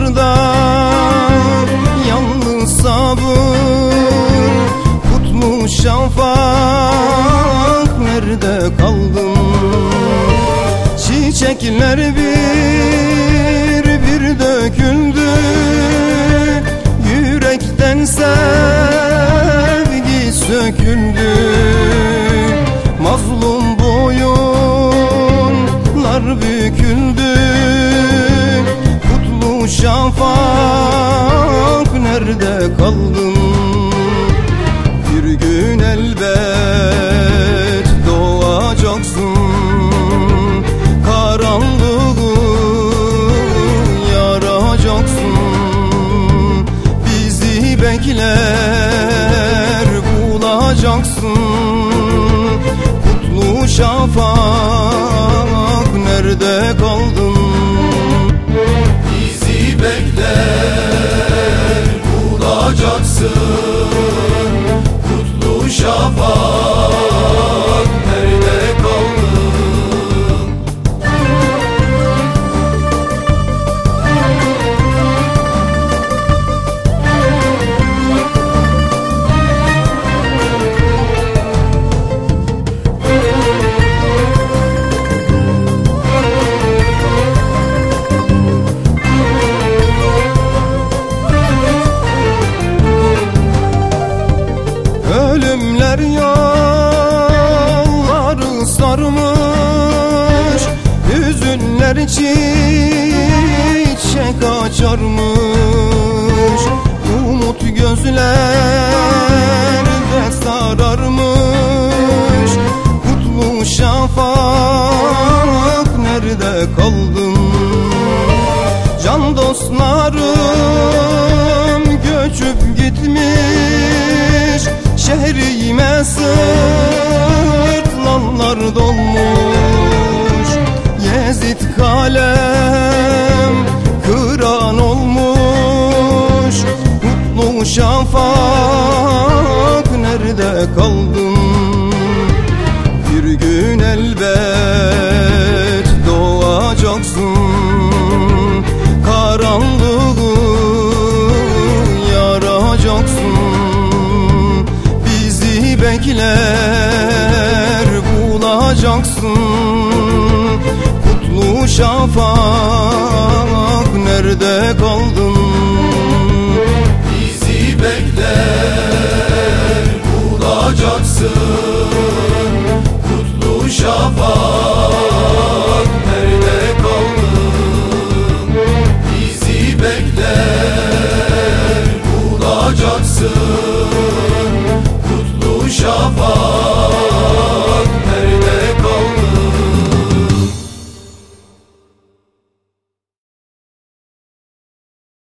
yollarda Yalnız sabır Kutlu şafak. Nerede kaldın? Çiçekler bir bir döküldü. Yürekten sevgi söküldü şafak nerede kaldın? Bir gün elbet doğacaksın. Karanlığı yaracaksın. Bizi bekler bulacaksın. Kutlu şafak nerede kaldın Kutlu Hüzünler çiçek açarmış. Umut gözlerde Kalem kıran olmuş Mutlu şafak. Nerede kaldın? Bir gün elbet doğacaksın. Karanlığı yaracaksın. Bizi bekler bulacaksın Şafak nerede kaldın? Bizi bekler bulacaksın. Kutlu şafak